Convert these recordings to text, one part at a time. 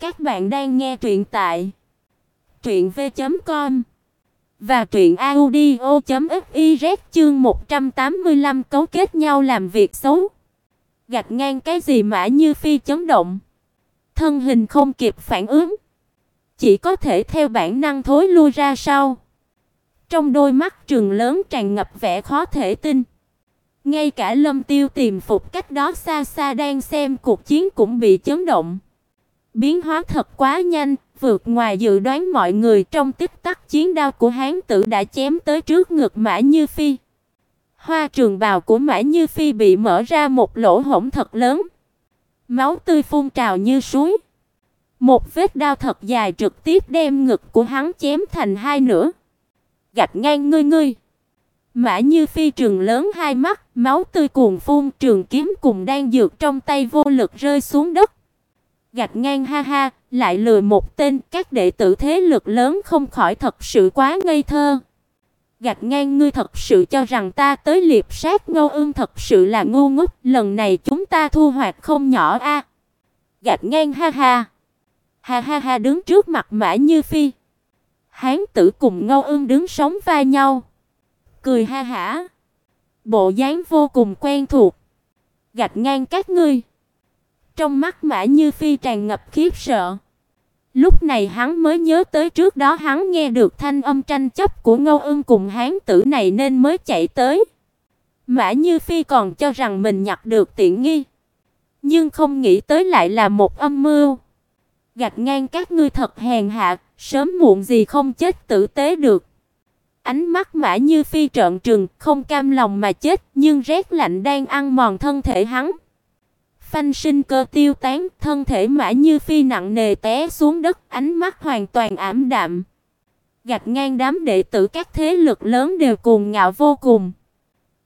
Các bạn đang nghe truyện tại truyện v.com và truyện audio.fiz chương 185 cấu kết nhau làm việc xấu. Gạch ngang cái gì mã như phi chấn động. Thân hình không kịp phản ứng. Chỉ có thể theo bản năng thối lui ra sau. Trong đôi mắt trường lớn tràn ngập vẻ khó thể tin. Ngay cả Lâm Tiêu tìm phục cách đó xa xa đang xem cuộc chiến cũng bị chấn động. Biến hóa thật quá nhanh, vượt ngoài dự đoán mọi người trong tích tắc chiến đao của hán tử đã chém tới trước ngực Mã Như Phi. Hoa trường bào của Mã Như Phi bị mở ra một lỗ hổng thật lớn. Máu tươi phun trào như suối. Một vết đao thật dài trực tiếp đem ngực của hắn chém thành hai nửa. Gạch ngang ngươi ngươi. Mã Như Phi trường lớn hai mắt, máu tươi cuồn phun, trường kiếm cùng đang dược trong tay vô lực rơi xuống đất. Gạch ngang ha ha, lại lừa một tên, các đệ tử thế lực lớn không khỏi thật sự quá ngây thơ. Gạch ngang ngươi thật sự cho rằng ta tới liệp sát Ngô Ưng thật sự là ngu ngốc, lần này chúng ta thu hoạch không nhỏ a. Gạch ngang ha ha. Ha ha ha đứng trước mặt Mã Như Phi. Hán tử cùng Ngô Ưng đứng sóng vai nhau cười ha hả. Bộ dáng vô cùng quen thuộc. Gạch ngang các ngươi. Trong mắt Mã Như Phi tràn ngập khiếp sợ. Lúc này hắn mới nhớ tới trước đó hắn nghe được thanh âm tranh chấp của Ngô Ưng cùng hán tử này nên mới chạy tới. Mã Như Phi còn cho rằng mình nhặt được tiện nghi, nhưng không nghĩ tới lại là một âm mưu. Gạch ngang các ngươi thật hèn hạ, sớm muộn gì không chết tử tế được. Ánh mắt Mã Như Phi trợn trừng, không cam lòng mà chết, nhưng rét lạnh đang ăn mòn thân thể hắn. Phanh sinh cơ tiêu tán, thân thể Mã Như Phi nặng nề té xuống đất, ánh mắt hoàn toàn ảm đạm. Gạch ngang đám đệ tử các thế lực lớn đều cuồng ngạo vô cùng.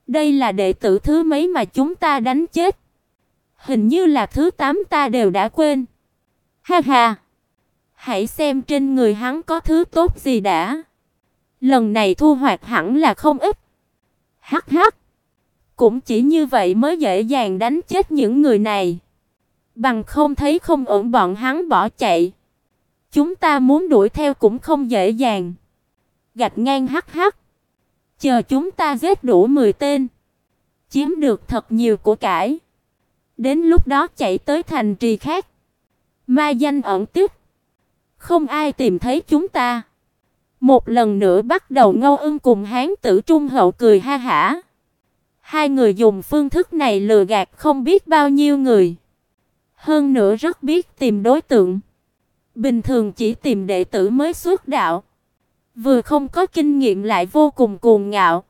Đây là đệ tử thứ mấy mà chúng ta đánh chết? Hình như là thứ 8 ta đều đã quên. Ha ha. Hãy xem trên người hắn có thứ tốt gì đã. Lần này thu hoạch hẳn là không ít. Hắc hắc. Cũng chỉ như vậy mới dễ dàng đánh chết những người này. Bằng không thấy không ổn bọn hắn bỏ chạy. Chúng ta muốn đuổi theo cũng không dễ dàng. Gạch ngang hắc hắc. Chờ chúng ta giết đủ 10 tên, chiếm được thật nhiều của cải. Đến lúc đó chạy tới thành trì khác. Ma danh ẩn tức. Không ai tìm thấy chúng ta. Một lần nữa bắt đầu Ngâu Ưng cùng Hán Tử Trung Hậu cười ha hả. Hai người dùng phương thức này lừa gạt không biết bao nhiêu người. Hơn nữa rất biết tìm đối tượng. Bình thường chỉ tìm đệ tử mới xuất đạo. Vừa không có kinh nghiệm lại vô cùng cuồng ngạo.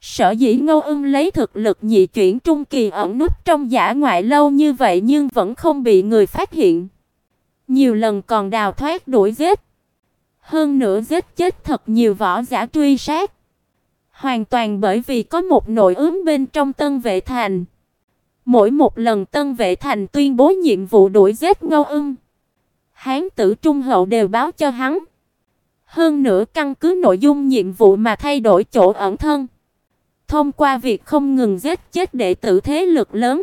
Sở dĩ Ngô Ưng lấy thực lực nhị chuyển trung kỳ ẩn núp trong giả ngoại lâu như vậy nhưng vẫn không bị người phát hiện. Nhiều lần còn đào thoát đuổi giết. Hơn nữa giết chết thật nhiều võ giả truy sát. Hoàn toàn bởi vì có một nội ứng bên trong Tân Vệ Thành. Mỗi một lần Tân Vệ Thành tuyên bố nhiệm vụ đuổi giết Ngô Ưng, Hán tử trung hậu đều báo cho hắn. Hơn nữa căn cứ nội dung nhiệm vụ mà thay đổi chỗ ẩn thân. Thông qua việc không ngừng giết chết đệ tử thế lực lớn,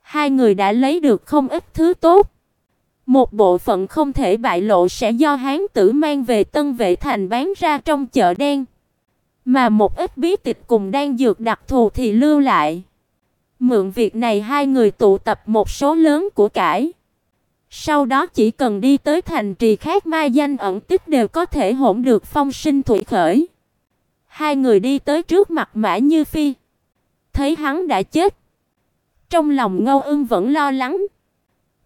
hai người đã lấy được không ít thứ tốt. Một bộ phận không thể bại lộ sẽ do hán tử mang về Tân Vệ Thành bán ra trong chợ đen, mà một ít bí tịch cùng đang dược đặc thù thì lưu lại. Mượn việc này hai người tụ tập một số lớn của cải. Sau đó chỉ cần đi tới thành trì khác mai danh ẩn tích đều có thể hỗn được phong sinh thủy khởi. Hai người đi tới trước mặt Mã Như Phi, thấy hắn đã chết. Trong lòng Ngâu Ưng vẫn lo lắng.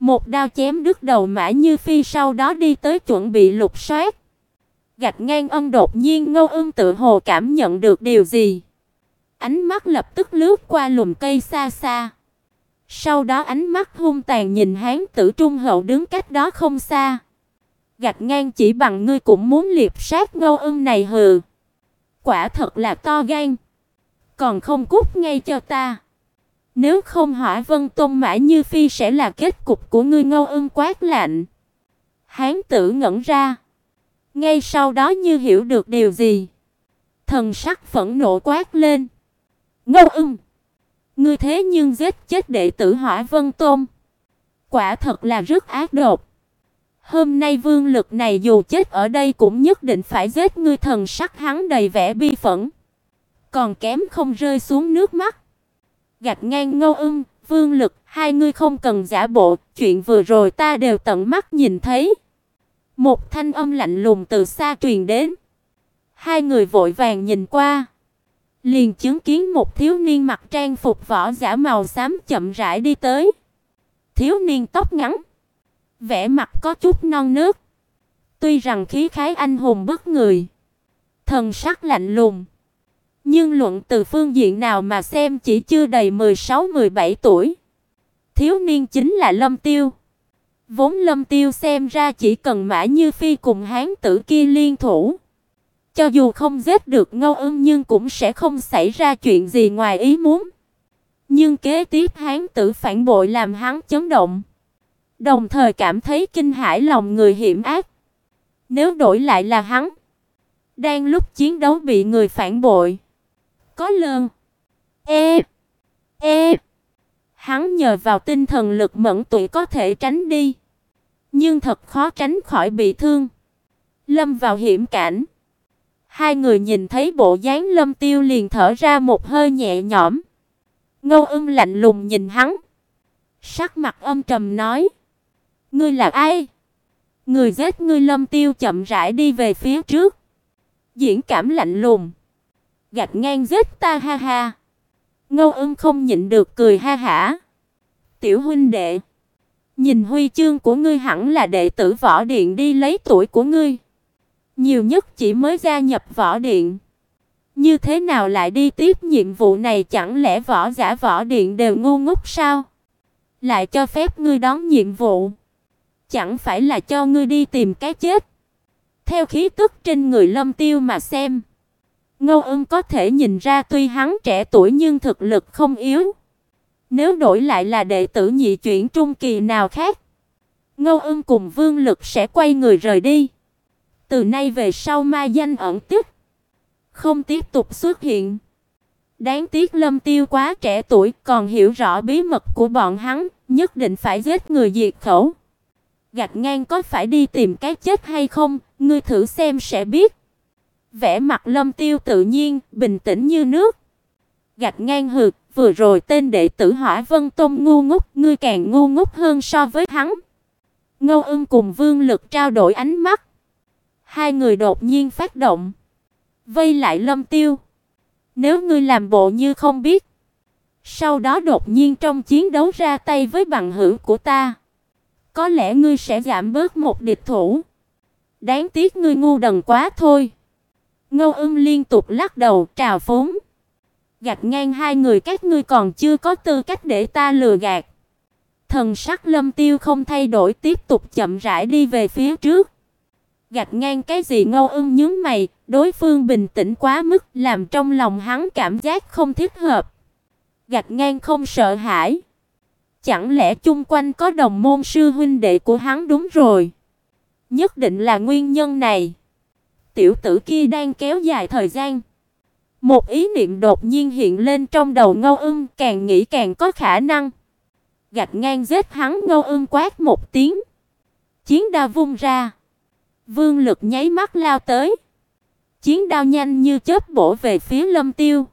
Một đao chém đứt đầu Mã Như Phi sau đó đi tới chuẩn bị lục soát. Gạch ngang ân đột nhiên Ngô Ưng tự hồ cảm nhận được điều gì. Ánh mắt lập tức lướt qua lùm cây xa xa. Sau đó ánh mắt hung tàn nhìn hán tử trung hậu đứng cách đó không xa. Gạch ngang chỉ bằng ngươi cũng muốn liệp sát Ngô Ưng này hừ. Quả thật là to gan. Còn không cút ngay cho ta. Nếu không Hỏa Vân Tôn Mã Như Phi sẽ là kết cục của ngươi Ngô Ưng quát lạnh. Hán tử ngẩn ra, ngay sau đó như hiểu được điều gì, thần sắc phẫn nộ quát lên. Ngô Ưng, ngươi thế nhưng giết chết đệ tử Hỏa Vân Tôn, quả thật là rất ác độc. Hôm nay Vương Lực này dù chết ở đây cũng nhất định phải giết ngươi, thần sắc hắn đầy vẻ bi phẫn, còn kém không rơi xuống nước mắt. Gạch ngang Ngô Ưng, Vương Lực, hai ngươi không cần giả bộ, chuyện vừa rồi ta đều tận mắt nhìn thấy. Một thanh âm lạnh lùng từ xa truyền đến. Hai người vội vàng nhìn qua, liền chứng kiến một thiếu niên mặc trang phục võ giả màu xám chậm rãi đi tới. Thiếu niên tóc ngắn, vẻ mặt có chút non nớt. Tuy rằng khí khái anh hùng bức người, thần sắc lạnh lùng, nhưng luận từ phương diện nào mà xem chỉ chưa đầy 16-17 tuổi. Thiếu niên chính là Lâm Tiêu. Vốn Lâm Tiêu xem ra chỉ cần Mã Như Phi cùng hán tử kia liên thủ, cho dù không giết được Ngô Ưng nhưng cũng sẽ không xảy ra chuyện gì ngoài ý muốn. Nhưng kế tiếp hán tử phản bội làm hắn chấn động, đồng thời cảm thấy kinh hãi lòng người hiểm ác. Nếu đổi lại là hắn, đang lúc chiến đấu bị người phản bội, có lơn, e, e, hắn nhờ vào tinh thần lực mẫn tuệ có thể tránh đi, nhưng thật khó tránh khỏi bị thương, lâm vào hiểm cảnh. Hai người nhìn thấy bộ dáng Lâm Tiêu liền thở ra một hơi nhẹ nhõm. Ngô Ưng lạnh lùng nhìn hắn, sắc mặt âm trầm nói: "Ngươi là ai?" Người giết ngươi Lâm Tiêu chậm rãi đi về phía trước, diễn cảm lạnh lùng, gạch ngang giết ta ha ha. Ngô Ưng không nhịn được cười ha hả. "Tiểu huynh đệ, nhìn huy chương của ngươi hẳn là đệ tử võ điện đi lấy tuổi của ngươi." Nhiều nhất chỉ mới gia nhập võ điện. Như thế nào lại đi tiếp nhiệm vụ này chẳng lẽ võ giả võ điện đều ngu ngốc sao? Lại cho phép ngươi đón nhiệm vụ. Chẳng phải là cho ngươi đi tìm cái chết. Theo khí tức trên người Lâm Tiêu mà xem, Ngô Ưng có thể nhìn ra tuy hắn trẻ tuổi nhưng thực lực không yếu. Nếu đổi lại là đệ tử nhị chuyển trung kỳ nào khác, Ngô Ưng cùng Vương Lực sẽ quay người rời đi. Từ nay về sau ma danh ẩn tích, không tiếp tục xuất hiện. Đáng tiếc Lâm Tiêu quá trẻ tuổi, còn hiểu rõ bí mật của bọn hắn, nhất định phải giết người diệt khẩu. Gạch ngang có phải đi tìm cái chết hay không, ngươi thử xem sẽ biết. Vẻ mặt Lâm Tiêu tự nhiên, bình tĩnh như nước. Gạch ngang hừ, vừa rồi tên đệ tử Hỏa Vân Tông ngu ngốc, ngươi càng ngu ngốc hơn so với hắn. Ngô Ưng cùng Vương Lực trao đổi ánh mắt. Hai người đột nhiên phát động, vây lại Lâm Tiêu. Nếu ngươi làm bộ như không biết, sau đó đột nhiên trong chiến đấu ra tay với bằng hữu của ta, có lẽ ngươi sẽ giảm bớt một địch thủ. Đáng tiếc ngươi ngu đần quá thôi. Ngô Ưng liên tục lắc đầu trào phúng. Gạt ngang hai người các ngươi còn chưa có tư cách để ta lừa gạt. Thần sắc Lâm Tiêu không thay đổi tiếp tục chậm rãi đi về phía trước gạch ngang cái gì ngâu Ưng nhướng mày, đối phương bình tĩnh quá mức, làm trong lòng hắn cảm giác không thích hợp. Gạch ngang không sợ hãi. Chẳng lẽ chung quanh có đồng môn sư huynh đệ của hắn đúng rồi. Nhất định là nguyên nhân này. Tiểu tử kia đang kéo dài thời gian. Một ý niệm đột nhiên hiện lên trong đầu Ngô Ưng, càng nghĩ càng có khả năng. Gạch ngang giết hắn Ngô Ưng quát một tiếng. Chiến đao vung ra. Vương Lực nháy mắt lao tới. Chiến đao nhanh như chớp bổ về phía Lâm Tiêu.